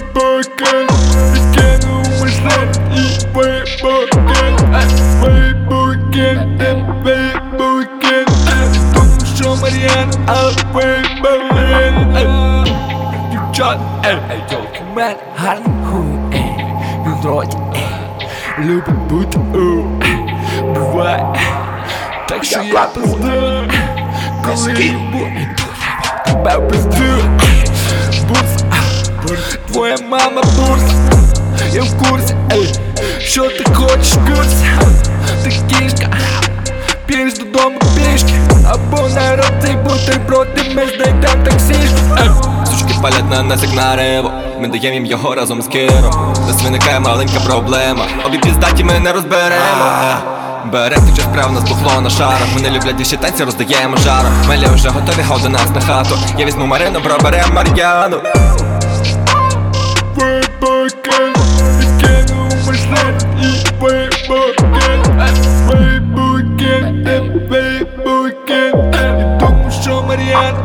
вибакен Підкинув мишлет і вибакен Вибакен, вибакен Тому що Мар'ян, а вибакен Дівчат, ей, ей, йолки, мен гарний хуй, ей Він в роті, ей Любить бути, у, ей Буває, так що я пизду Коли любу, тебе пизду Бурс, Твоя мама бурс Я в курсі, ей. Що ти хочеш, курс? Ти кішка Підеш додому пішки Або на роти бутерброди Ми знайдем таксішку Ей. Сучки палять на нас як на риво Ми даємо їм його разом з киром. Десь виникає маленька проблема. Обі піздаті ми не розберемо. Берем ти час прямо нас бухло на шарах. Вони люблять дівчі танці, роздаємо жаром. Мелі вже готові, хау до нас на хату. Я візьму Марину, бро, берем Мар'яну Backpacken. Ich kenne um Stadt, ich Backpacken. Backpacken, der Backpacken. Ich tu mich schon mal an,